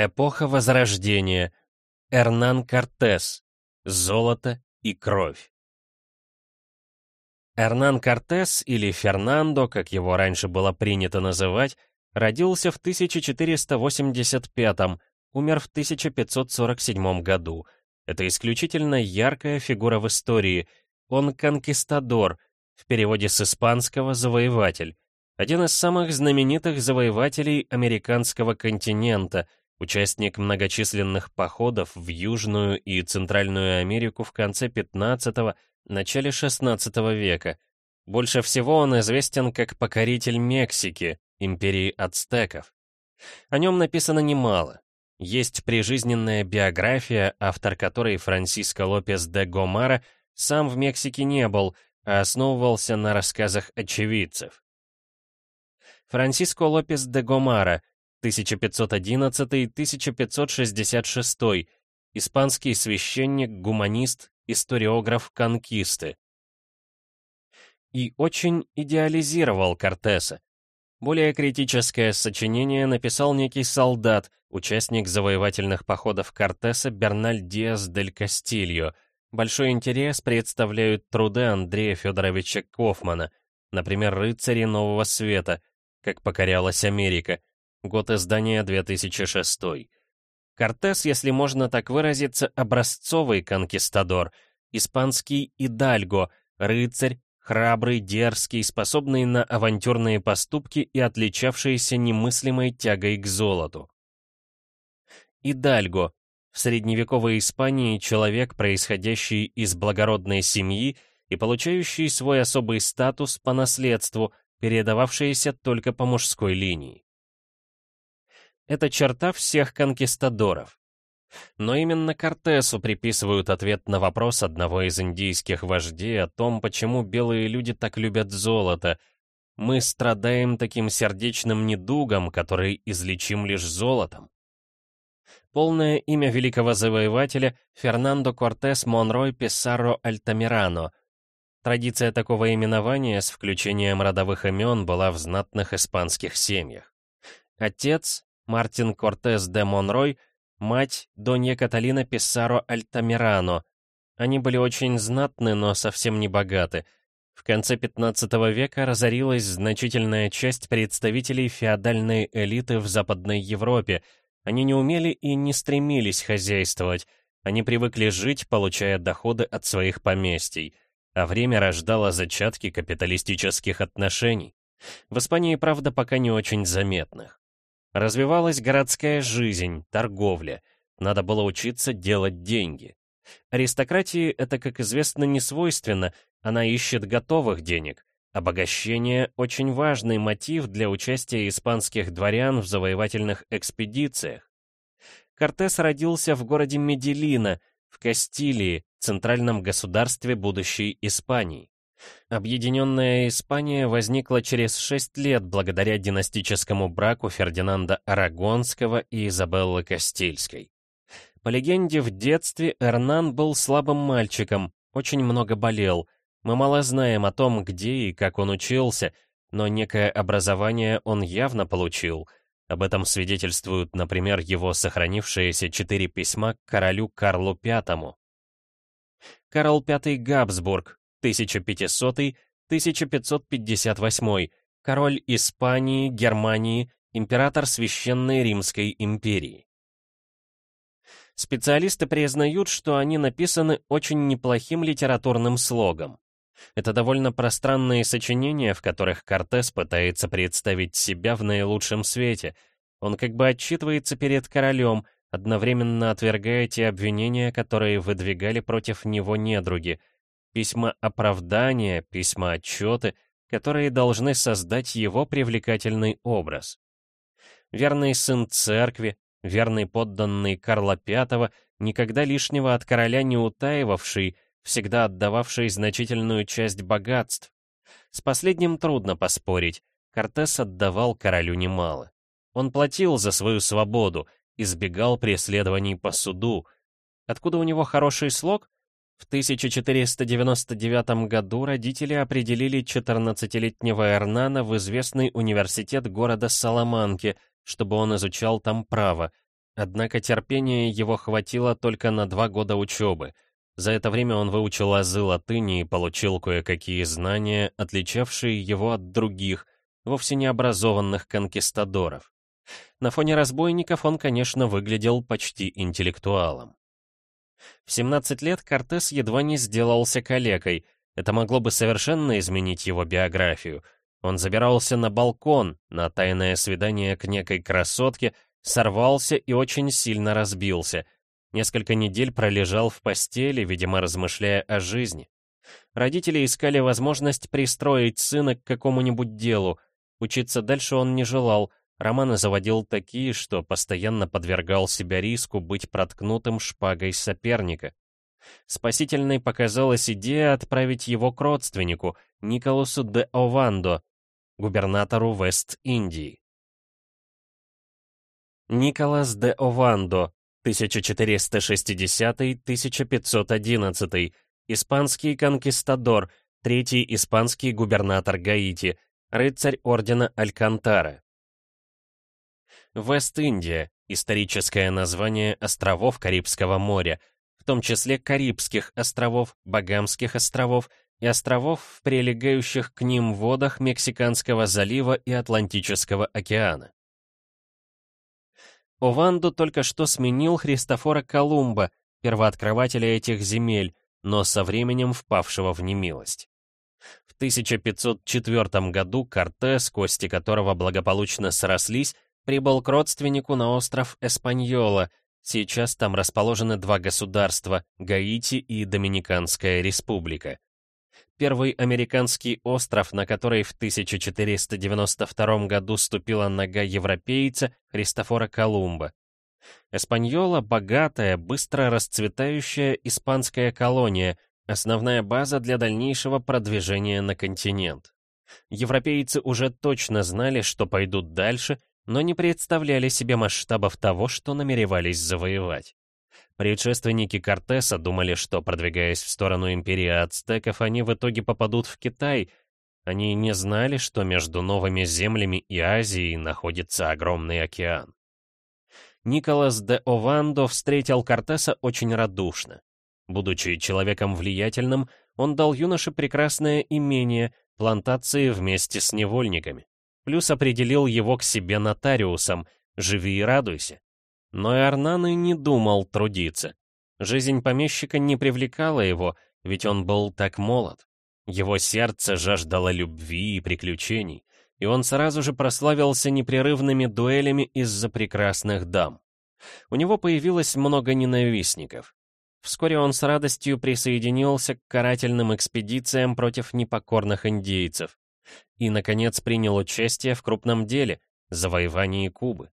Эпоха Возрождения. Эрнан Кортес. Золото и кровь. Эрнан Кортес, или Фернандо, как его раньше было принято называть, родился в 1485 умер в 1547 году. Это исключительно яркая фигура в истории. Он конкистадор, в переводе с испанского «завоеватель». Один из самых знаменитых завоевателей американского континента — участник многочисленных походов в Южную и Центральную Америку в конце 15 начале 16 века. Больше всего он известен как покоритель Мексики, империи ацтеков. О нем написано немало. Есть прижизненная биография, автор которой Франсиско Лопес де Гомара сам в Мексике не был, а основывался на рассказах очевидцев. Франсиско Лопес де Гомара 1511-1566, испанский священник, гуманист, историограф конкисты. И очень идеализировал Кортеса. Более критическое сочинение написал некий солдат, участник завоевательных походов Кортеса Берналь Диас дель Кастильо. Большой интерес представляют труды Андрея Федоровича Кофмана, например, «Рыцари Нового Света», как покорялась Америка, Год издания 2006. Кортес, если можно так выразиться, образцовый конкистадор, испанский идальго, рыцарь, храбрый, дерзкий, способный на авантюрные поступки и отличавшийся немыслимой тягой к золоту. Идальго — в средневековой Испании человек, происходящий из благородной семьи и получающий свой особый статус по наследству, передававшийся только по мужской линии. Это черта всех конкистадоров. Но именно Кортесу приписывают ответ на вопрос одного из индийских вождей о том, почему белые люди так любят золото. Мы страдаем таким сердечным недугом, который излечим лишь золотом. Полное имя великого завоевателя — Фернандо Кортес Монрой Писаро Альтамирано. Традиция такого именования с включением родовых имен была в знатных испанских семьях. Отец Мартин Кортес де Монрой, мать Донья Каталина Писсаро Альтамирано. Они были очень знатны, но совсем не богаты. В конце 15 века разорилась значительная часть представителей феодальной элиты в Западной Европе. Они не умели и не стремились хозяйствовать. Они привыкли жить, получая доходы от своих поместий. А время рождало зачатки капиталистических отношений. В Испании, правда, пока не очень заметных. Развивалась городская жизнь, торговля. Надо было учиться делать деньги. Аристократии это, как известно, не свойственно, она ищет готовых денег. Обогащение — очень важный мотив для участия испанских дворян в завоевательных экспедициях. Кортес родился в городе Меделина, в Кастилии, центральном государстве будущей Испании. Объединенная Испания возникла через шесть лет благодаря династическому браку Фердинанда Арагонского и Изабеллы Кастильской. По легенде, в детстве Эрнан был слабым мальчиком, очень много болел. Мы мало знаем о том, где и как он учился, но некое образование он явно получил. Об этом свидетельствуют, например, его сохранившиеся четыре письма к королю Карлу V. Карл V Габсбург, 1500-1558, король Испании, Германии, император Священной Римской империи. Специалисты признают, что они написаны очень неплохим литературным слогом. Это довольно пространные сочинения, в которых Кортес пытается представить себя в наилучшем свете. Он как бы отчитывается перед королем, одновременно отвергая те обвинения, которые выдвигали против него недруги — письма оправдания, письма отчеты, которые должны создать его привлекательный образ. Верный сын церкви, верный подданный Карла V, никогда лишнего от короля не утаивавший, всегда отдававший значительную часть богатств. С последним трудно поспорить, Кортес отдавал королю немало. Он платил за свою свободу, избегал преследований по суду. Откуда у него хороший слог? В 1499 году родители определили 14-летнего Эрнана в известный университет города Саламанки, чтобы он изучал там право. однако терпения его хватило только на два года учебы. За это время он выучил азы латыни и получил кое-какие знания, отличавшие его от других, вовсе не образованных конкистадоров. На фоне разбойников он, конечно, выглядел почти интеллектуалом. В 17 лет Кортес едва не сделался калекой. Это могло бы совершенно изменить его биографию. Он забирался на балкон, на тайное свидание к некой красотке, сорвался и очень сильно разбился. Несколько недель пролежал в постели, видимо, размышляя о жизни. Родители искали возможность пристроить сына к какому-нибудь делу. Учиться дальше он не желал, Романы заводил такие, что постоянно подвергал себя риску быть проткнутым шпагой соперника. Спасительной показалась идея отправить его к родственнику, Николасу де Овандо, губернатору Вест-Индии. Николас де Овандо, 1460-1511, испанский конкистадор, третий испанский губернатор Гаити, рыцарь ордена Алькантара. Вест-Индия — историческое название островов Карибского моря, в том числе Карибских островов, Багамских островов и островов в прилегающих к ним водах Мексиканского залива и Атлантического океана. Ованду только что сменил Христофора Колумба, первооткрывателя этих земель, но со временем впавшего в немилость. В 1504 году Кортес, кости которого благополучно срослись, прибыл к родственнику на остров Эспаньола. Сейчас там расположены два государства — Гаити и Доминиканская республика. Первый американский остров, на который в 1492 году ступила нога европейца Христофора Колумба. Эспаньола — богатая, быстро расцветающая испанская колония, основная база для дальнейшего продвижения на континент. Европейцы уже точно знали, что пойдут дальше, но не представляли себе масштабов того, что намеревались завоевать. Предшественники Кортеса думали, что, продвигаясь в сторону империи ацтеков, они в итоге попадут в Китай. Они не знали, что между новыми землями и Азией находится огромный океан. Николас де Овандо встретил Кортеса очень радушно. Будучи человеком влиятельным, он дал юноше прекрасное имение, плантации вместе с невольниками плюс определил его к себе нотариусом, живи и радуйся. Но и Арнан и не думал трудиться. Жизнь помещика не привлекала его, ведь он был так молод. Его сердце жаждало любви и приключений, и он сразу же прославился непрерывными дуэлями из-за прекрасных дам. У него появилось много ненавистников. Вскоре он с радостью присоединился к карательным экспедициям против непокорных индейцев и, наконец, принял участие в крупном деле — завоевании Кубы.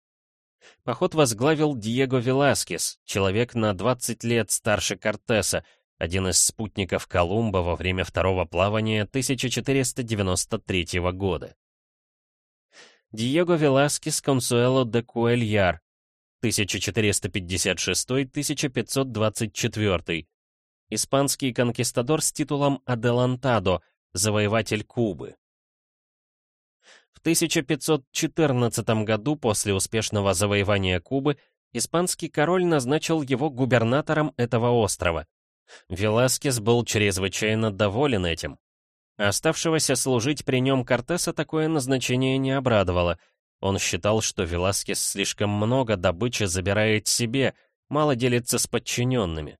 Поход возглавил Диего Веласкес, человек на 20 лет старше Кортеса, один из спутников Колумба во время второго плавания 1493 года. Диего Веласкес Консуэло де Куэльяр, 1456-1524, испанский конкистадор с титулом Аделантадо, завоеватель Кубы. В 1514 году, после успешного завоевания Кубы, испанский король назначил его губернатором этого острова. Веласкес был чрезвычайно доволен этим. Оставшегося служить при нем Кортеса такое назначение не обрадовало. Он считал, что Веласкес слишком много добычи забирает себе, мало делится с подчиненными.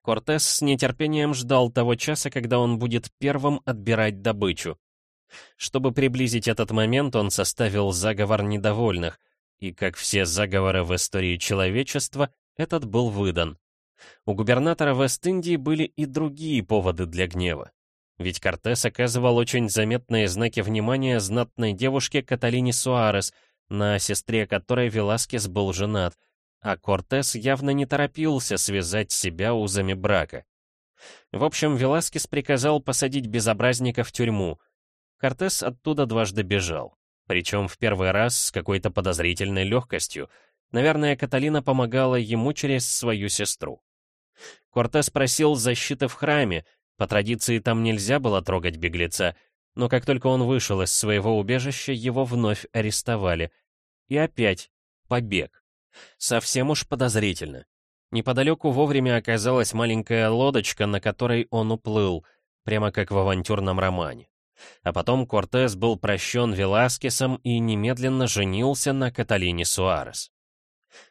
Кортес с нетерпением ждал того часа, когда он будет первым отбирать добычу. Чтобы приблизить этот момент, он составил заговор недовольных, и, как все заговоры в истории человечества, этот был выдан. У губернатора Вест-Индии были и другие поводы для гнева. Ведь Кортес оказывал очень заметные знаки внимания знатной девушке Каталине Суарес, на сестре которой Веласкес был женат, а Кортес явно не торопился связать себя узами брака. В общем, Веласкес приказал посадить безобразника в тюрьму — Кортес оттуда дважды бежал. Причем в первый раз с какой-то подозрительной легкостью. Наверное, Каталина помогала ему через свою сестру. Кортес просил защиты в храме, по традиции там нельзя было трогать беглеца, но как только он вышел из своего убежища, его вновь арестовали. И опять побег. Совсем уж подозрительно. Неподалеку вовремя оказалась маленькая лодочка, на которой он уплыл, прямо как в авантюрном романе. А потом Кортес был прощен Веласкесом и немедленно женился на Каталине Суарес.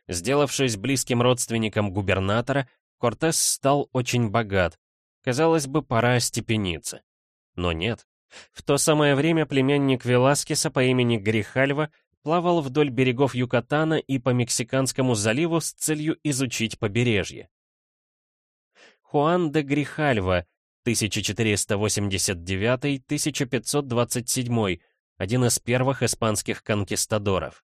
Сделавшись близким родственником губернатора, Кортес стал очень богат. Казалось бы, пора остепениться. Но нет. В то самое время племянник Веласкеса по имени Грихальва плавал вдоль берегов Юкатана и по Мексиканскому заливу с целью изучить побережье. Хуан де Грихальва, 1489-1527, один из первых испанских конкистадоров.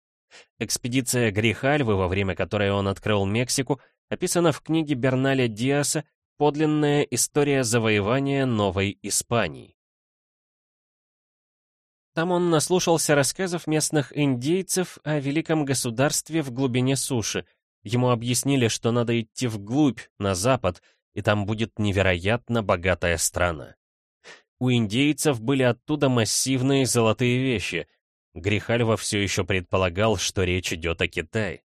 Экспедиция Грихальвы, во время которой он открыл Мексику, описана в книге Берналя Диаса «Подлинная история завоевания Новой Испании». Там он наслушался рассказов местных индейцев о великом государстве в глубине суши. Ему объяснили, что надо идти вглубь, на запад, и там будет невероятно богатая страна. У индейцев были оттуда массивные золотые вещи. Грихальва все еще предполагал, что речь идет о Китае.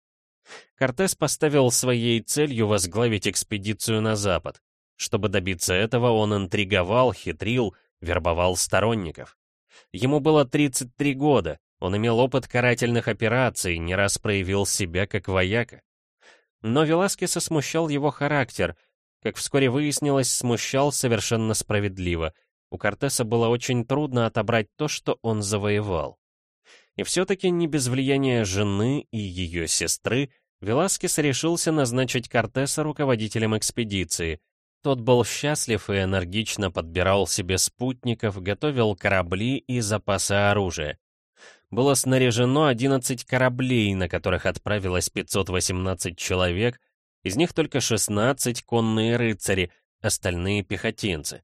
Кортес поставил своей целью возглавить экспедицию на запад. Чтобы добиться этого, он интриговал, хитрил, вербовал сторонников. Ему было 33 года, он имел опыт карательных операций, не раз проявил себя как вояка. Но Веласкеса смущал его характер, как вскоре выяснилось, смущал совершенно справедливо. У Кортеса было очень трудно отобрать то, что он завоевал. И все-таки не без влияния жены и ее сестры Веласкес решился назначить Кортеса руководителем экспедиции, тот был счастлив и энергично подбирал себе спутников, готовил корабли и запасы оружия. Было снаряжено 11 кораблей, на которых отправилось 518 человек, из них только 16 конные рыцари, остальные пехотинцы.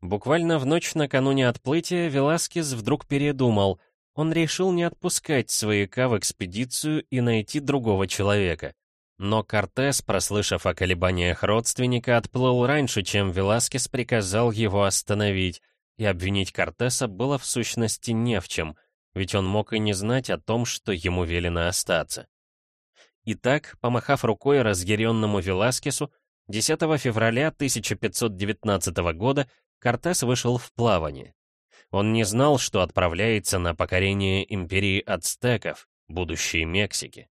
Буквально в ночь накануне отплытия Веласкес вдруг передумал. Он решил не отпускать свояка в экспедицию и найти другого человека. Но Кортес, прослышав о колебаниях родственника, отплыл раньше, чем Веласкес приказал его остановить, и обвинить Кортеса было в сущности не в чем, ведь он мог и не знать о том, что ему велено остаться. Итак, помахав рукой разъяренному Веласкесу, 10 февраля 1519 года Кортес вышел в плавание. Он не знал, что отправляется на покорение империи ацтеков, будущей Мексики.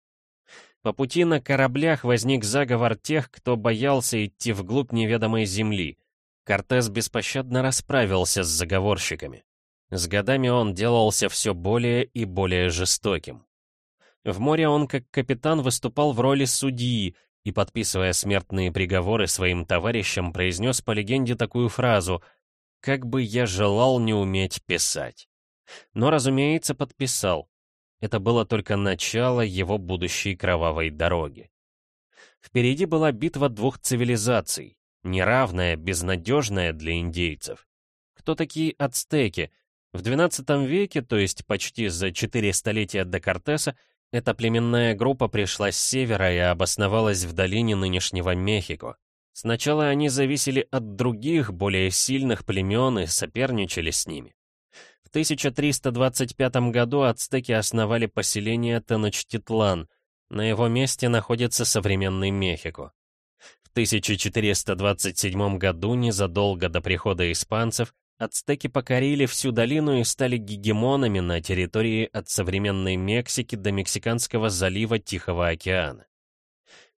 По пути на кораблях возник заговор тех, кто боялся идти вглубь неведомой земли. Кортес беспощадно расправился с заговорщиками. С годами он делался все более и более жестоким. В море он как капитан выступал в роли судьи и, подписывая смертные приговоры своим товарищам, произнес по легенде такую фразу «Как бы я желал не уметь писать». Но, разумеется, подписал. Это было только начало его будущей кровавой дороги. Впереди была битва двух цивилизаций, неравная, безнадежная для индейцев. Кто такие ацтеки? В XII веке, то есть почти за четыре столетия до Кортеса, эта племенная группа пришла с севера и обосновалась в долине нынешнего Мехико. Сначала они зависели от других, более сильных племен и соперничали с ними. 1325 году ацтеки основали поселение Теночтитлан. На его месте находится современный Мехико. В 1427 году, незадолго до прихода испанцев, ацтеки покорили всю долину и стали гегемонами на территории от современной Мексики до Мексиканского залива Тихого океана.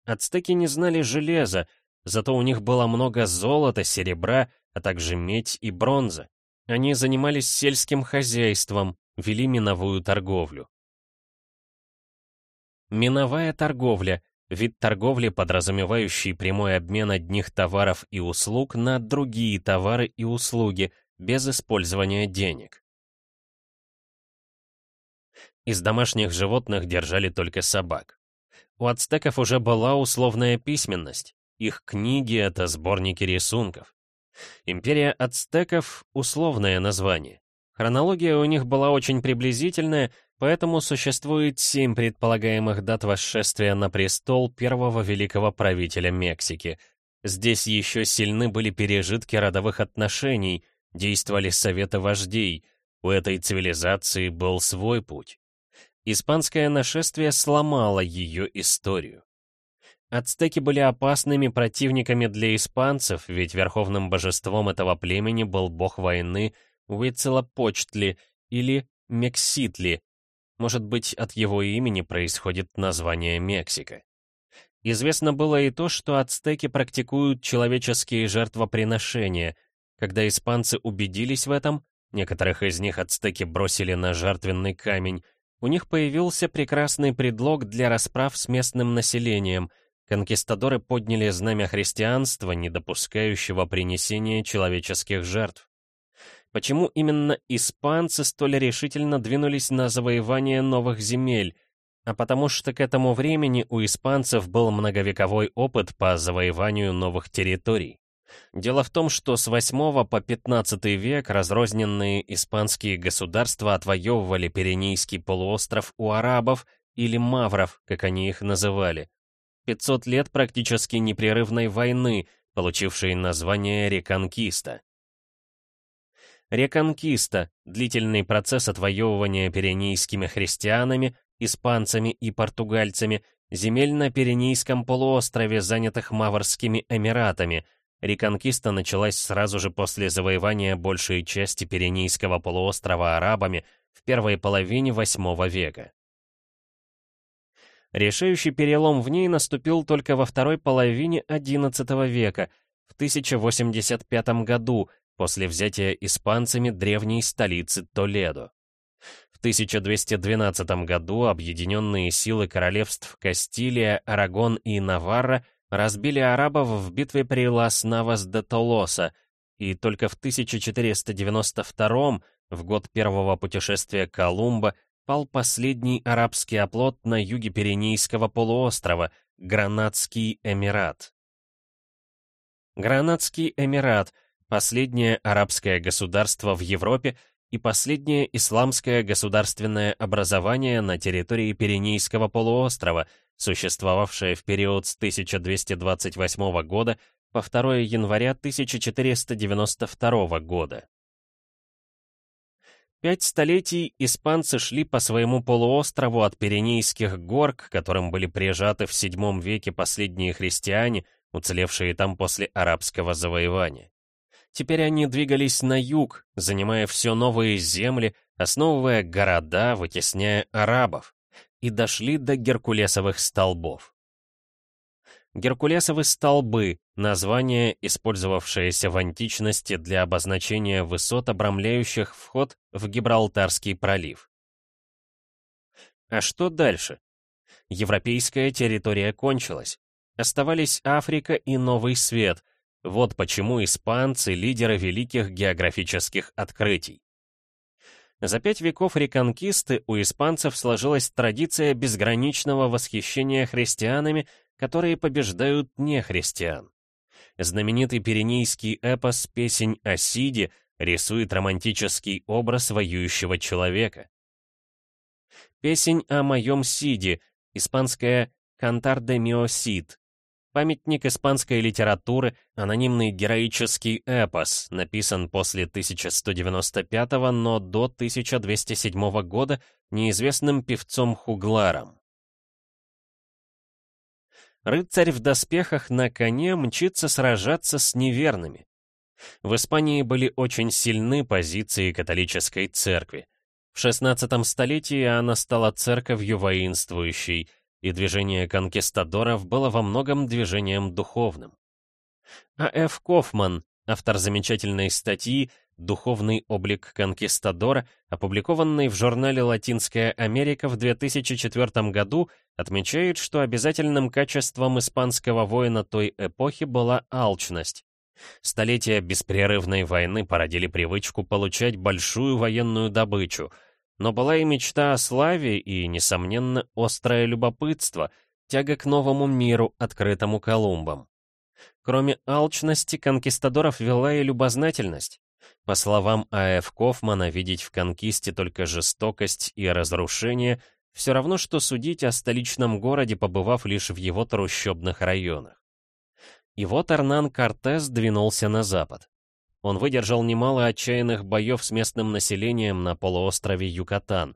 Ацтеки не знали железа, зато у них было много золота, серебра, а также медь и бронза. Они занимались сельским хозяйством, вели миновую торговлю. Миновая торговля — вид торговли, подразумевающий прямой обмен одних товаров и услуг на другие товары и услуги без использования денег. Из домашних животных держали только собак. У ацтеков уже была условная письменность. Их книги — это сборники рисунков. Империя ацтеков — условное название. Хронология у них была очень приблизительная, поэтому существует семь предполагаемых дат восшествия на престол первого великого правителя Мексики. Здесь еще сильны были пережитки родовых отношений, действовали советы вождей, у этой цивилизации был свой путь. Испанское нашествие сломало ее историю. Ацтеки были опасными противниками для испанцев, ведь верховным божеством этого племени был бог войны Уицелопочтли или Мекситли. Может быть, от его имени происходит название Мексика. Известно было и то, что ацтеки практикуют человеческие жертвоприношения. Когда испанцы убедились в этом, некоторых из них ацтеки бросили на жертвенный камень, у них появился прекрасный предлог для расправ с местным населением. Конкистадоры подняли знамя христианства, не допускающего принесения человеческих жертв. Почему именно испанцы столь решительно двинулись на завоевание новых земель? А потому что к этому времени у испанцев был многовековой опыт по завоеванию новых территорий. Дело в том, что с 8 по 15 век разрозненные испанские государства отвоевывали Пиренейский полуостров у арабов или мавров, как они их называли. 500 лет практически непрерывной войны, получившей название Реконкиста. Реконкиста — длительный процесс отвоевывания пиренейскими христианами, испанцами и португальцами земель на Пиренейском полуострове, занятых Маврскими Эмиратами — Реконкиста началась сразу же после завоевания большей части Пиренейского полуострова арабами в первой половине VIII века. Решающий перелом в ней наступил только во второй половине XI века, в 1085 году, после взятия испанцами древней столицы Толедо. В 1212 году объединенные силы королевств Кастилия, Арагон и Наварра разбили арабов в битве при Лас-Навас-де-Толоса, и только в 1492 в год первого путешествия Колумба, пал последний арабский оплот на юге Пиренейского полуострова, Гранадский Эмират. Гранадский Эмират — последнее арабское государство в Европе и последнее исламское государственное образование на территории Пиренейского полуострова — существовавшая в период с 1228 года по 2 января 1492 года. Пять столетий испанцы шли по своему полуострову от Пиренейских гор, к которым были прижаты в VII веке последние христиане, уцелевшие там после арабского завоевания. Теперь они двигались на юг, занимая все новые земли, основывая города, вытесняя арабов и дошли до Геркулесовых столбов. Геркулесовы столбы — название, использовавшееся в античности для обозначения высот, обрамляющих вход в Гибралтарский пролив. А что дальше? Европейская территория кончилась. Оставались Африка и Новый Свет. Вот почему испанцы — лидеры великих географических открытий. За пять веков реконкисты у испанцев сложилась традиция безграничного восхищения христианами, которые побеждают нехристиан. Знаменитый пиренейский эпос «Песень о Сиде» рисует романтический образ воюющего человека. Песень о моем Сиде, испанская «Кантар де мио Сид», Памятник испанской литературы, анонимный героический эпос, написан после 1195 но до 1207 года неизвестным певцом Хугларом. Рыцарь в доспехах на коне мчится сражаться с неверными. В Испании были очень сильны позиции католической церкви. В XVI столетии она стала церковью воинствующей – и движение конкистадоров было во многом движением духовным. А. Ф. Кофман, автор замечательной статьи «Духовный облик конкистадора», опубликованной в журнале «Латинская Америка» в 2004 году, отмечает, что обязательным качеством испанского воина той эпохи была алчность. Столетия беспрерывной войны породили привычку получать большую военную добычу — но была и мечта о славе, и, несомненно, острое любопытство, тяга к новому миру, открытому Колумбом. Кроме алчности, конкистадоров вела и любознательность. По словам А.Ф. Кофмана, видеть в конкисте только жестокость и разрушение все равно, что судить о столичном городе, побывав лишь в его трущобных районах. И вот Арнан Кортес двинулся на запад. Он выдержал немало отчаянных боев с местным населением на полуострове Юкатан.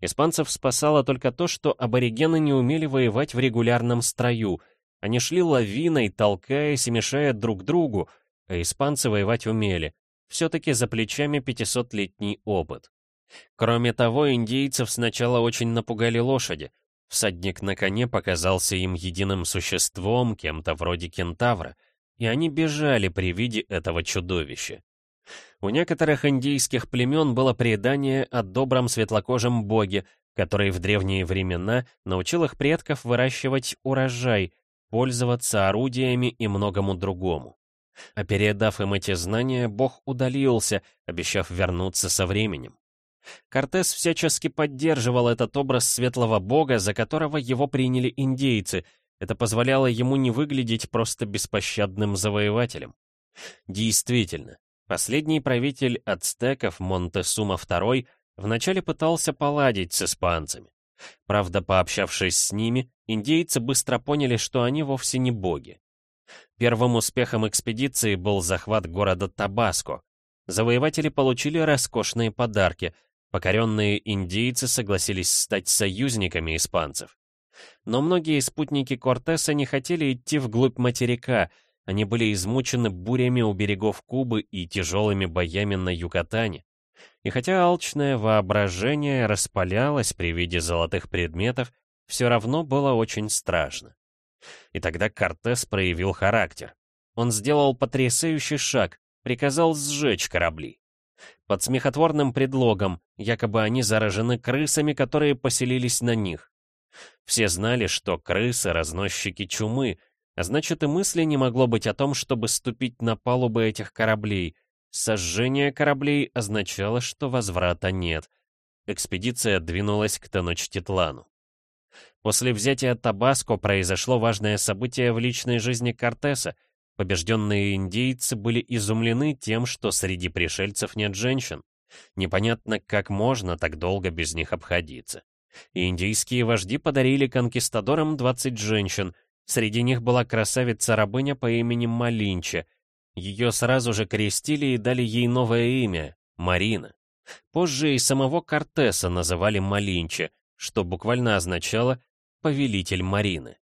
Испанцев спасало только то, что аборигены не умели воевать в регулярном строю. Они шли лавиной, толкаясь и мешая друг другу, а испанцы воевать умели. Все-таки за плечами 500-летний опыт. Кроме того, индейцев сначала очень напугали лошади. Всадник на коне показался им единым существом, кем-то вроде кентавра, и они бежали при виде этого чудовища. У некоторых индийских племен было предание о добром светлокожем боге, который в древние времена научил их предков выращивать урожай, пользоваться орудиями и многому другому. А передав им эти знания, бог удалился, обещав вернуться со временем. Кортес всячески поддерживал этот образ светлого бога, за которого его приняли индейцы. Это позволяло ему не выглядеть просто беспощадным завоевателем. Действительно, последний правитель ацтеков Монтесума II вначале пытался поладить с испанцами. Правда, пообщавшись с ними, индейцы быстро поняли, что они вовсе не боги. Первым успехом экспедиции был захват города Табаско. Завоеватели получили роскошные подарки, Покоренные индейцы согласились стать союзниками испанцев. Но многие спутники Кортеса не хотели идти вглубь материка, они были измучены бурями у берегов Кубы и тяжелыми боями на Юкатане. И хотя алчное воображение распалялось при виде золотых предметов, все равно было очень страшно. И тогда Кортес проявил характер. Он сделал потрясающий шаг, приказал сжечь корабли под смехотворным предлогом, якобы они заражены крысами, которые поселились на них. Все знали, что крысы — разносчики чумы, а значит и мысли не могло быть о том, чтобы ступить на палубы этих кораблей. Сожжение кораблей означало, что возврата нет. Экспедиция двинулась к Теночтитлану. После взятия Табаско произошло важное событие в личной жизни Кортеса — Побежденные индейцы были изумлены тем, что среди пришельцев нет женщин. Непонятно, как можно так долго без них обходиться. Индийские вожди подарили конкистадорам 20 женщин. Среди них была красавица-рабыня по имени Малинча. Ее сразу же крестили и дали ей новое имя — Марина. Позже и самого Кортеса называли Малинча, что буквально означало «повелитель Марины».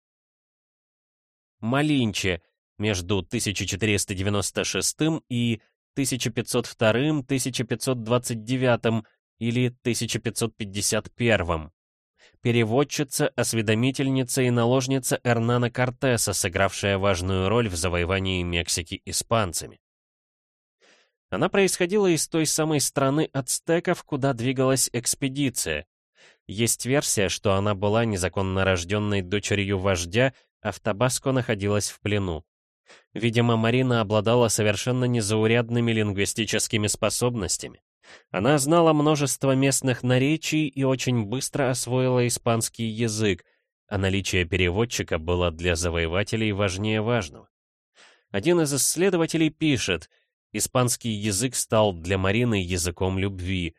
Малинча между 1496 и 1502-1529 или 1551. Переводчица, осведомительница и наложница Эрнана Кортеса, сыгравшая важную роль в завоевании Мексики испанцами. Она происходила из той самой страны ацтеков, куда двигалась экспедиция. Есть версия, что она была незаконно рожденной дочерью вождя, а в Табаско находилась в плену. Видимо, Марина обладала совершенно незаурядными лингвистическими способностями. Она знала множество местных наречий и очень быстро освоила испанский язык, а наличие переводчика было для завоевателей важнее важного. Один из исследователей пишет, испанский язык стал для Марины языком любви.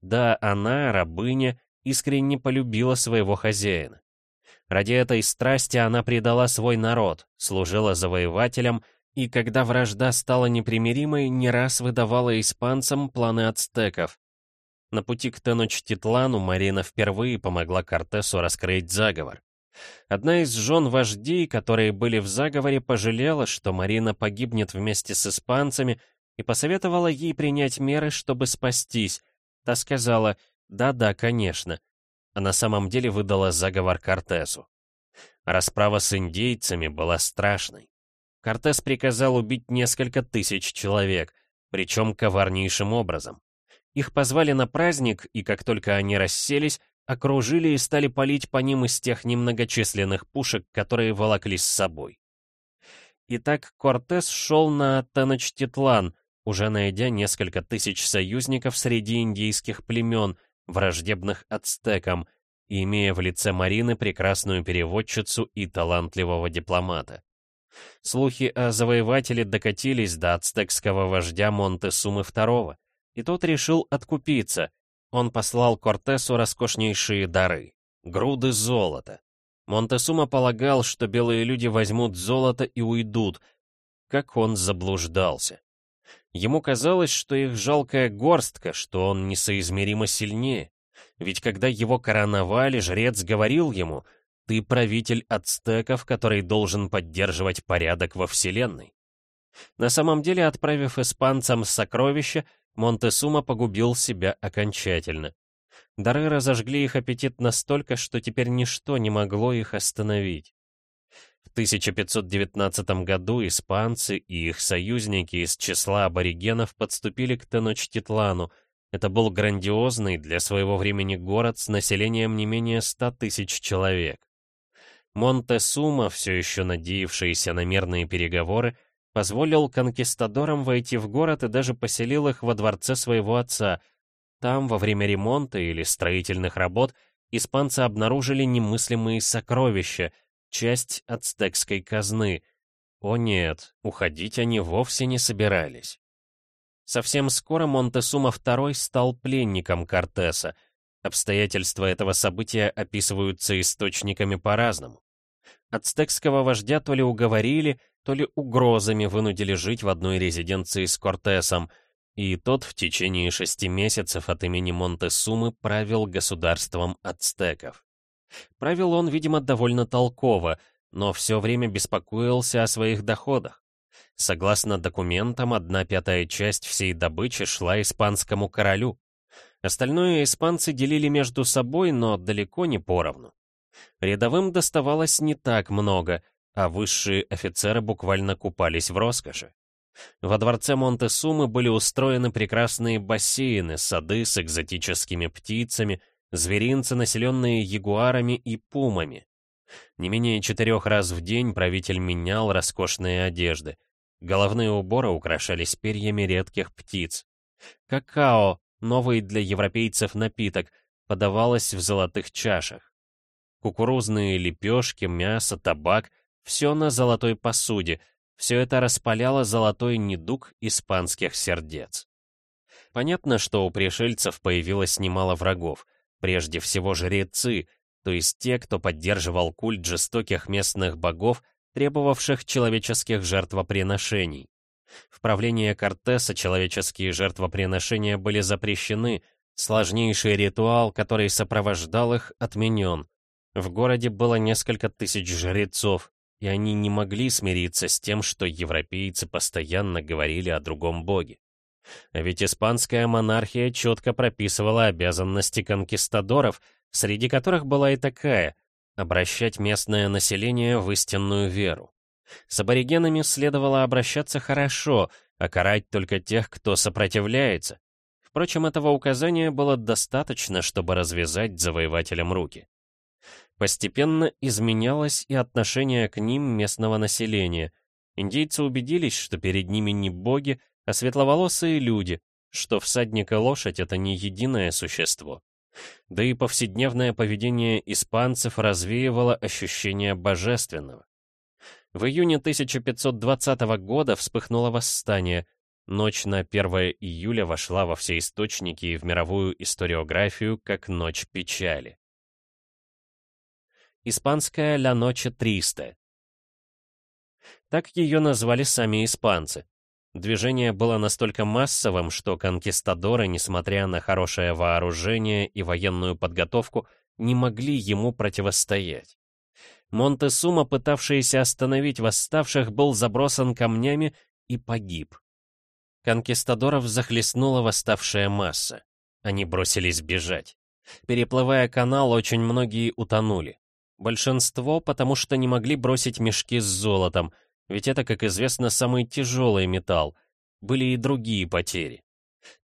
Да, она, рабыня, искренне полюбила своего хозяина. Ради этой страсти она предала свой народ, служила завоевателем, и когда вражда стала непримиримой, не раз выдавала испанцам планы ацтеков. На пути к Теночтитлану Марина впервые помогла Кортесу раскрыть заговор. Одна из жен вождей, которые были в заговоре, пожалела, что Марина погибнет вместе с испанцами, и посоветовала ей принять меры, чтобы спастись. Та сказала «Да-да, конечно», а на самом деле выдала заговор Кортесу. Расправа с индейцами была страшной. Кортес приказал убить несколько тысяч человек, причем коварнейшим образом. Их позвали на праздник, и как только они расселись, окружили и стали палить по ним из тех немногочисленных пушек, которые волокли с собой. Итак, Кортес шел на Теночтитлан, уже найдя несколько тысяч союзников среди индейских племен, враждебных ацтекам, и имея в лице Марины прекрасную переводчицу и талантливого дипломата. Слухи о завоевателе докатились до ацтекского вождя Монтесумы II, и тот решил откупиться. Он послал Кортесу роскошнейшие дары — груды золота. Монтесума полагал, что белые люди возьмут золото и уйдут. Как он заблуждался. Ему казалось, что их жалкая горстка, что он несоизмеримо сильнее. Ведь когда его короновали, жрец говорил ему, «Ты правитель ацтеков, который должен поддерживать порядок во Вселенной». На самом деле, отправив испанцам сокровища, Монтесума погубил себя окончательно. Дары разожгли их аппетит настолько, что теперь ничто не могло их остановить. В 1519 году испанцы и их союзники из числа аборигенов подступили к Теночтитлану. Это был грандиозный для своего времени город с населением не менее 100 тысяч человек. Монте-Сума, все еще надеявшийся на мирные переговоры, позволил конкистадорам войти в город и даже поселил их во дворце своего отца. Там, во время ремонта или строительных работ, испанцы обнаружили немыслимые сокровища, часть ацтекской казны. О нет, уходить они вовсе не собирались. Совсем скоро Монтесума II стал пленником Кортеса. Обстоятельства этого события описываются источниками по-разному. Ацтекского вождя то ли уговорили, то ли угрозами вынудили жить в одной резиденции с Кортесом, и тот в течение шести месяцев от имени Монтесумы правил государством ацтеков. Правил он, видимо, довольно толково, но все время беспокоился о своих доходах. Согласно документам, одна пятая часть всей добычи шла испанскому королю. Остальное испанцы делили между собой, но далеко не поровну. Рядовым доставалось не так много, а высшие офицеры буквально купались в роскоши. Во дворце Монте-Сумы были устроены прекрасные бассейны, сады с экзотическими птицами, зверинцы, населенные ягуарами и пумами. Не менее четырех раз в день правитель менял роскошные одежды. Головные уборы украшались перьями редких птиц. Какао, новый для европейцев напиток, подавалось в золотых чашах. Кукурузные лепешки, мясо, табак — все на золотой посуде, все это распаляло золотой недуг испанских сердец. Понятно, что у пришельцев появилось немало врагов, прежде всего жрецы, то есть те, кто поддерживал культ жестоких местных богов, требовавших человеческих жертвоприношений. В правлении Кортеса человеческие жертвоприношения были запрещены, сложнейший ритуал, который сопровождал их, отменен, в городе было несколько тысяч жрецов, и они не могли смириться с тем, что европейцы постоянно говорили о другом боге. А ведь испанская монархия четко прописывала обязанности конкистадоров, среди которых была и такая — обращать местное население в истинную веру. С аборигенами следовало обращаться хорошо, а карать только тех, кто сопротивляется. Впрочем, этого указания было достаточно, чтобы развязать завоевателям руки. Постепенно изменялось и отношение к ним местного населения. Индейцы убедились, что перед ними не боги, а светловолосые люди, что всадник и лошадь — это не единое существо. Да и повседневное поведение испанцев развеивало ощущение божественного. В июне 1520 года вспыхнуло восстание. Ночь на 1 июля вошла во все источники и в мировую историографию как Ночь печали испанская «Ля Ноче Тристе». Так ее назвали сами испанцы. Движение было настолько массовым, что конкистадоры, несмотря на хорошее вооружение и военную подготовку, не могли ему противостоять. Монтесума, пытавшийся остановить восставших, был забросан камнями и погиб. Конкистадоров захлестнула восставшая масса. Они бросились бежать. Переплывая канал, очень многие утонули. Большинство, потому что не могли бросить мешки с золотом, ведь это, как известно, самый тяжелый металл. Были и другие потери.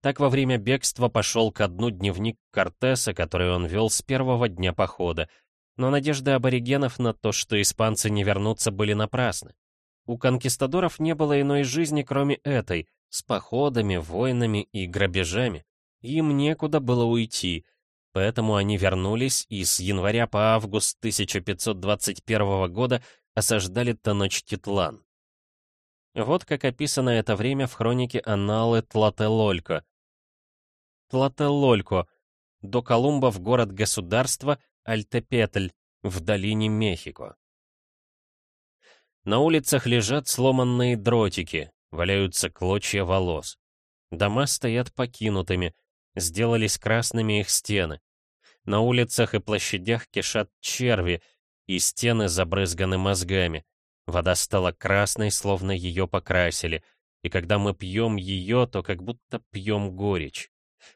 Так во время бегства пошел ко дну дневник Кортеса, который он вел с первого дня похода. Но надежды аборигенов на то, что испанцы не вернутся, были напрасны. У конкистадоров не было иной жизни, кроме этой, с походами, войнами и грабежами. Им некуда было уйти, Поэтому они вернулись и с января по август 1521 года осаждали Теночтитлан. Вот как описано это время в хронике Анналы Тлателолько. Тлателолько. До Колумба в город-государство Альтепетль в долине Мехико. На улицах лежат сломанные дротики, валяются клочья волос. Дома стоят покинутыми, сделались красными их стены. На улицах и площадях кишат черви, и стены забрызганы мозгами. Вода стала красной, словно ее покрасили, и когда мы пьем ее, то как будто пьем горечь.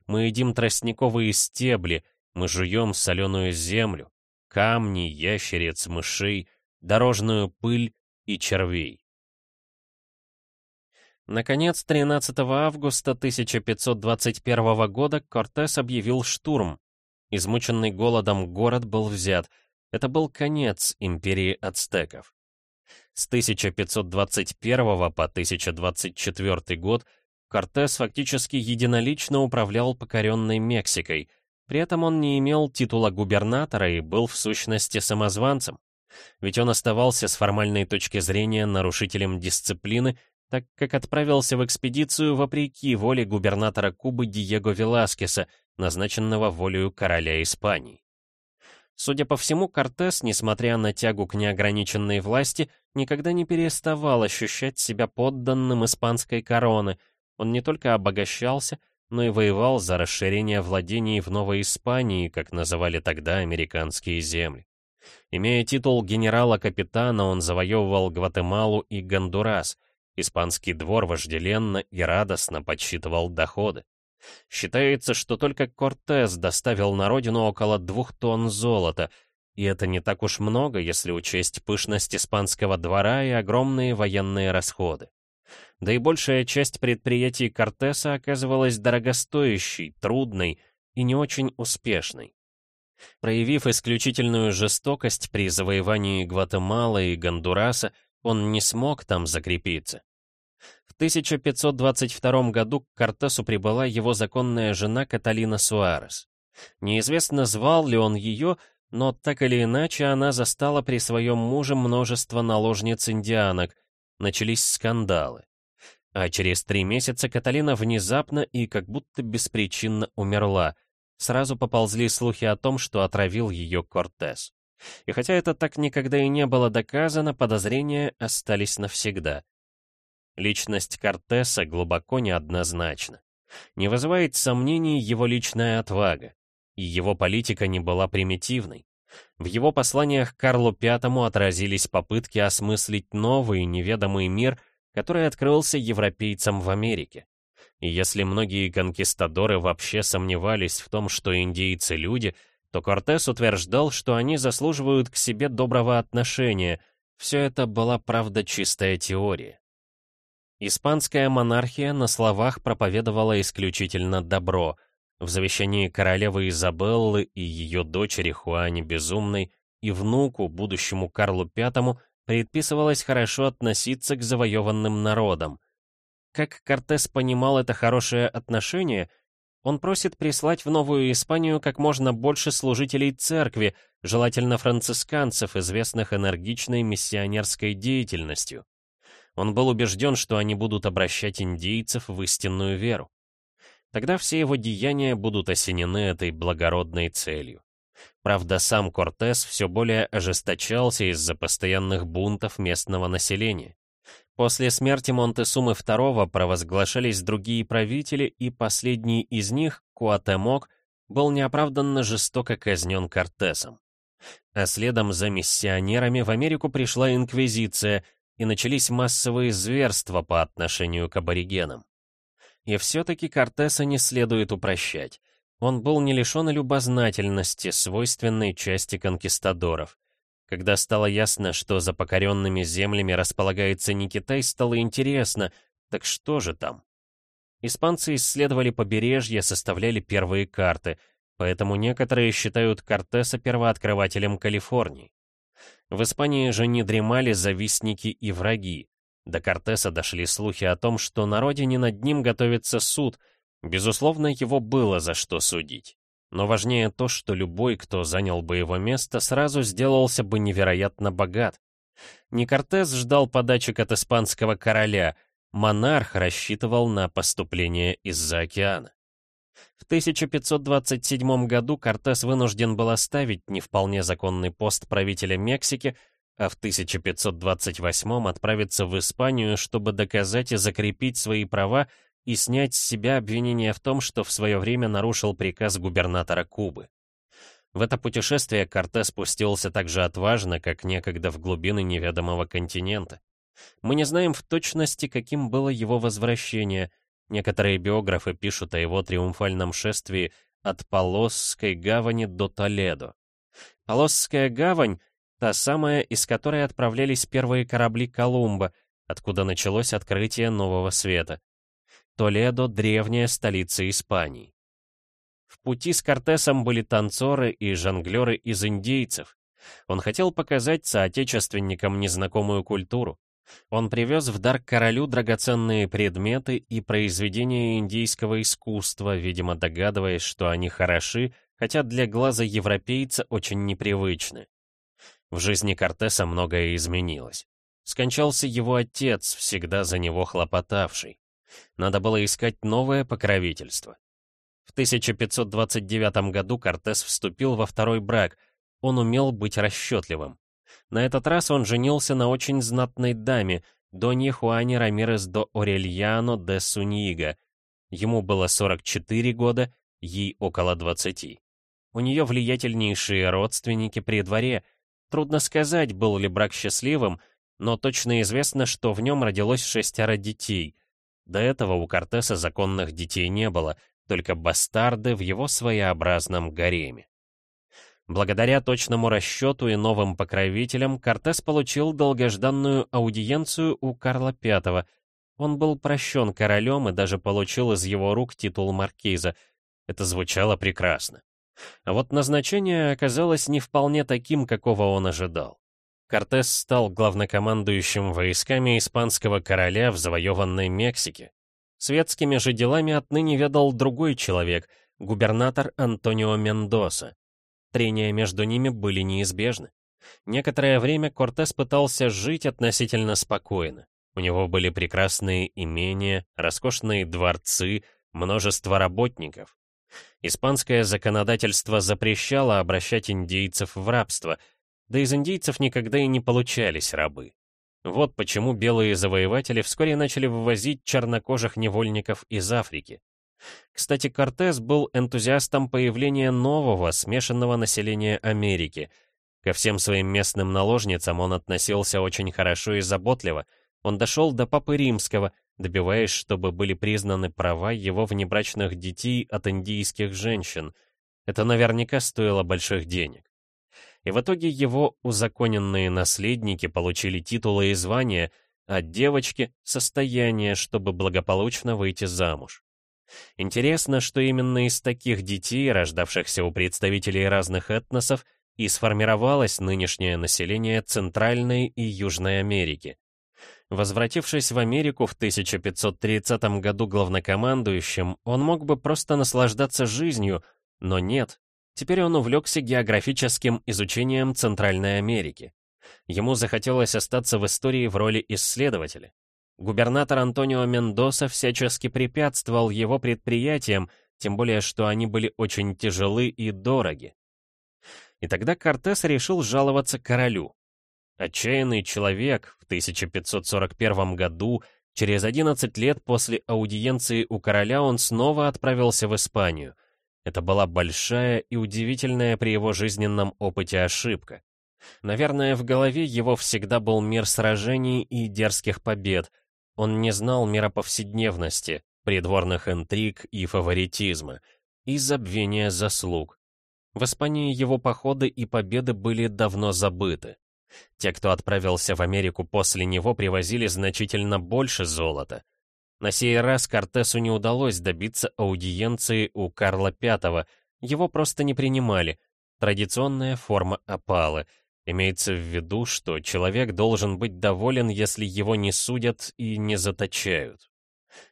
Мы едим тростниковые стебли, мы жуем соленую землю, камни, ящериц, мышей, дорожную пыль и червей. Наконец, 13 августа 1521 года Кортес объявил штурм. Измученный голодом город был взят. Это был конец империи ацтеков. С 1521 по 1024 год Кортес фактически единолично управлял покоренной Мексикой. При этом он не имел титула губернатора и был в сущности самозванцем. Ведь он оставался с формальной точки зрения нарушителем дисциплины так как отправился в экспедицию вопреки воле губернатора Кубы Диего Веласкеса, назначенного волею короля Испании. Судя по всему, Кортес, несмотря на тягу к неограниченной власти, никогда не переставал ощущать себя подданным испанской короны. Он не только обогащался, но и воевал за расширение владений в Новой Испании, как называли тогда американские земли. Имея титул генерала-капитана, он завоевывал Гватемалу и Гондурас, Испанский двор вожделенно и радостно подсчитывал доходы. Считается, что только Кортес доставил на родину около двух тонн золота, и это не так уж много, если учесть пышность испанского двора и огромные военные расходы. Да и большая часть предприятий Кортеса оказывалась дорогостоящей, трудной и не очень успешной. Проявив исключительную жестокость при завоевании Гватемалы и Гондураса, он не смог там закрепиться. В 1522 году к Кортесу прибыла его законная жена Каталина Суарес. Неизвестно, звал ли он ее, но так или иначе она застала при своем муже множество наложниц-индианок. Начались скандалы. А через три месяца Каталина внезапно и как будто беспричинно умерла. Сразу поползли слухи о том, что отравил ее Кортес. И хотя это так никогда и не было доказано, подозрения остались навсегда. Личность Кортеса глубоко неоднозначна. Не вызывает сомнений его личная отвага. И его политика не была примитивной. В его посланиях Карлу V отразились попытки осмыслить новый неведомый мир, который открылся европейцам в Америке. И если многие конкистадоры вообще сомневались в том, что индейцы люди, то Кортес утверждал, что они заслуживают к себе доброго отношения. Все это была правда чистая теория. Испанская монархия на словах проповедовала исключительно добро. В завещании королевы Изабеллы и ее дочери Хуане Безумной и внуку, будущему Карлу V, предписывалось хорошо относиться к завоеванным народам. Как Кортес понимал это хорошее отношение, он просит прислать в Новую Испанию как можно больше служителей церкви, желательно францисканцев, известных энергичной миссионерской деятельностью. Он был убежден, что они будут обращать индейцев в истинную веру. Тогда все его деяния будут осенены этой благородной целью. Правда, сам Кортес все более ожесточался из-за постоянных бунтов местного населения. После смерти Монтесумы II провозглашались другие правители, и последний из них, Куатемок, был неоправданно жестоко казнен Кортесом. А следом за миссионерами в Америку пришла инквизиция, и начались массовые зверства по отношению к аборигенам. И все-таки Кортеса не следует упрощать. Он был не лишен любознательности, свойственной части конкистадоров. Когда стало ясно, что за покоренными землями располагается не Китай, стало интересно, так что же там? Испанцы исследовали побережье, составляли первые карты, поэтому некоторые считают Кортеса первооткрывателем Калифорнии. В Испании же не дремали завистники и враги. До Кортеса дошли слухи о том, что на родине над ним готовится суд. Безусловно, его было за что судить. Но важнее то, что любой, кто занял бы его место, сразу сделался бы невероятно богат. Не Кортес ждал подачек от испанского короля, монарх рассчитывал на поступление из-за океана. В 1527 году Кортес вынужден был оставить не вполне законный пост правителя Мексики, а в 1528 отправиться в Испанию, чтобы доказать и закрепить свои права и снять с себя обвинение в том, что в свое время нарушил приказ губернатора Кубы. В это путешествие Кортес пустился так же отважно, как некогда в глубины неведомого континента. Мы не знаем в точности, каким было его возвращение. Некоторые биографы пишут о его триумфальном шествии от Полосской гавани до Толедо. Полосская гавань — та самая, из которой отправлялись первые корабли Колумба, откуда началось открытие Нового Света. Толедо — древняя столица Испании. В пути с Кортесом были танцоры и жонглеры из индейцев. Он хотел показать соотечественникам незнакомую культуру. Он привез в дар королю драгоценные предметы и произведения индийского искусства, видимо догадываясь, что они хороши, хотя для глаза европейца очень непривычны. В жизни Кортеса многое изменилось. Скончался его отец, всегда за него хлопотавший. Надо было искать новое покровительство. В 1529 году Кортес вступил во второй брак. Он умел быть расчетливым. На этот раз он женился на очень знатной даме, Донье Хуане Рамирес до Орельяно де Суньига. Ему было 44 года, ей около 20. У нее влиятельнейшие родственники при дворе. Трудно сказать, был ли брак счастливым, но точно известно, что в нем родилось шестеро детей. До этого у Кортеса законных детей не было, только бастарды в его своеобразном гареме. Благодаря точному расчету и новым покровителям Кортес получил долгожданную аудиенцию у Карла V. Он был прощен королем и даже получил из его рук титул маркиза. Это звучало прекрасно. А вот назначение оказалось не вполне таким, какого он ожидал. Кортес стал главнокомандующим войсками испанского короля в завоеванной Мексике. Светскими же делами отныне ведал другой человек, губернатор Антонио Мендоса. Трения между ними были неизбежны. Некоторое время Кортес пытался жить относительно спокойно. У него были прекрасные имения, роскошные дворцы, множество работников. Испанское законодательство запрещало обращать индейцев в рабство, да из индейцев никогда и не получались рабы. Вот почему белые завоеватели вскоре начали вывозить чернокожих невольников из Африки. Кстати, Кортес был энтузиастом появления нового смешанного населения Америки. Ко всем своим местным наложницам он относился очень хорошо и заботливо. Он дошел до Папы Римского, добиваясь, чтобы были признаны права его внебрачных детей от индийских женщин. Это наверняка стоило больших денег. И в итоге его узаконенные наследники получили титулы и звания, а девочки — состояние, чтобы благополучно выйти замуж. Интересно, что именно из таких детей, рождавшихся у представителей разных этносов, и сформировалось нынешнее население Центральной и Южной Америки. Возвратившись в Америку в 1530 году главнокомандующим, он мог бы просто наслаждаться жизнью, но нет. Теперь он увлекся географическим изучением Центральной Америки. Ему захотелось остаться в истории в роли исследователя. Губернатор Антонио Мендоса всячески препятствовал его предприятиям, тем более что они были очень тяжелы и дороги. И тогда Кортес решил жаловаться королю. Отчаянный человек в 1541 году, через 11 лет после аудиенции у короля, он снова отправился в Испанию. Это была большая и удивительная при его жизненном опыте ошибка. Наверное, в голове его всегда был мир сражений и дерзких побед — он не знал мира повседневности, придворных интриг и фаворитизма, и забвения заслуг. В Испании его походы и победы были давно забыты. Те, кто отправился в Америку после него, привозили значительно больше золота. На сей раз Кортесу не удалось добиться аудиенции у Карла V, его просто не принимали. Традиционная форма опалы — Имеется в виду, что человек должен быть доволен, если его не судят и не заточают.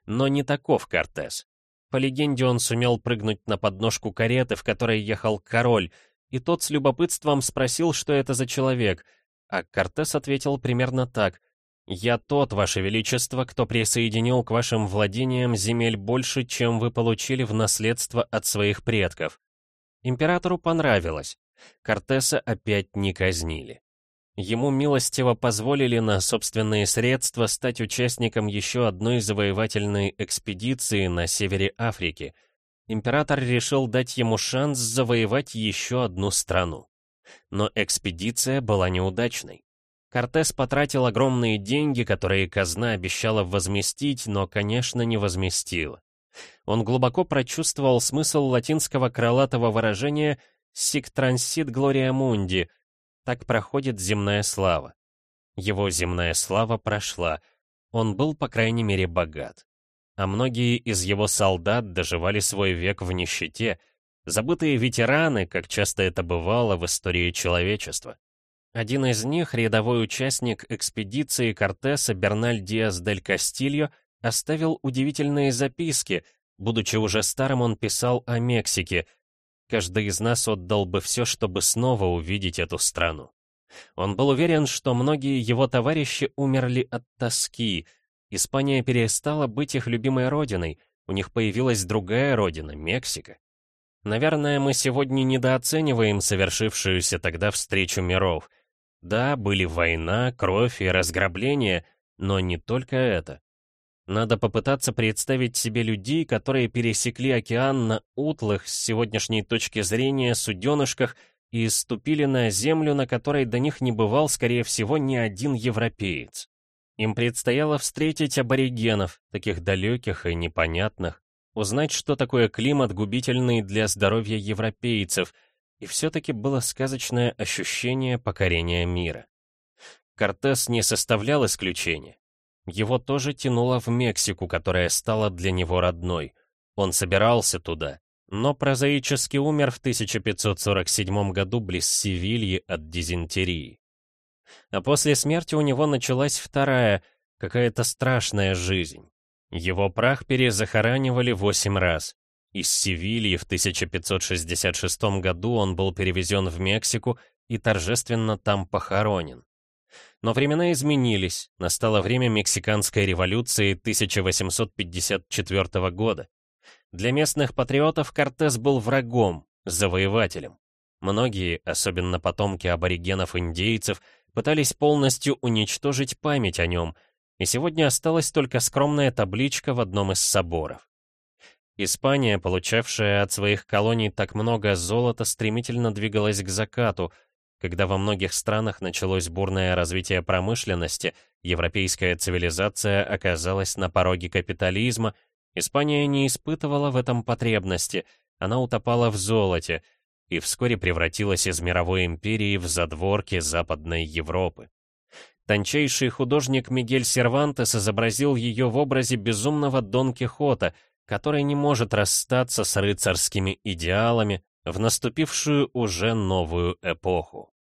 Но не таков Кортес. По легенде, он сумел прыгнуть на подножку кареты, в которой ехал король, и тот с любопытством спросил, что это за человек, а Кортес ответил примерно так. «Я тот, Ваше Величество, кто присоединил к вашим владениям земель больше, чем вы получили в наследство от своих предков». Императору понравилось. Кортеса опять не казнили. Ему милостиво позволили на собственные средства стать участником еще одной завоевательной экспедиции на севере Африки. император решил дать ему шанс завоевать еще одну страну. Но экспедиция была неудачной. Кортес потратил огромные деньги, которые казна обещала возместить, но, конечно, не возместила. Он глубоко прочувствовал смысл латинского крылатого выражения «sic transit gloria mundi» — «так проходит земная слава». Его земная слава прошла, он был, по крайней мере, богат. А многие из его солдат доживали свой век в нищете, забытые ветераны, как часто это бывало в истории человечества. Один из них, рядовой участник экспедиции Кортеса Берналь Диас дель Кастильо, оставил удивительные записки, будучи уже старым, он писал о Мексике. Каждый из нас отдал бы все, чтобы снова увидеть эту страну. Он был уверен, что многие его товарищи умерли от тоски. Испания перестала быть их любимой родиной, у них появилась другая родина — Мексика. Наверное, мы сегодня недооцениваем совершившуюся тогда встречу миров. Да, были война, кровь и разграбление, но не только это. Надо попытаться представить себе людей, которые пересекли океан на утлых, с сегодняшней точки зрения, суденышках и ступили на землю, на которой до них не бывал, скорее всего, ни один европеец. Им предстояло встретить аборигенов, таких далеких и непонятных, узнать, что такое климат, губительный для здоровья европейцев, и все-таки было сказочное ощущение покорения мира. Кортес не составлял исключения. Его тоже тянуло в Мексику, которая стала для него родной. Он собирался туда, но прозаически умер в 1547 году близ Севильи от дизентерии. А после смерти у него началась вторая, какая-то страшная жизнь. Его прах перезахоранивали восемь раз. Из Севильи в 1566 году он был перевезен в Мексику и торжественно там похоронен. Но времена изменились, настало время Мексиканской революции 1854 года. Для местных патриотов Кортес был врагом, завоевателем. Многие, особенно потомки аборигенов-индейцев, пытались полностью уничтожить память о нем, и сегодня осталась только скромная табличка в одном из соборов. Испания, получавшая от своих колоний так много золота, стремительно двигалась к закату. Когда во многих странах началось бурное развитие промышленности, европейская цивилизация оказалась на пороге капитализма, Испания не испытывала в этом потребности, она утопала в золоте и вскоре превратилась из мировой империи в задворки Западной Европы. Тончайший художник Мигель Сервантес изобразил ее в образе безумного Дон Кихота, который не может расстаться с рыцарскими идеалами в наступившую уже новую эпоху.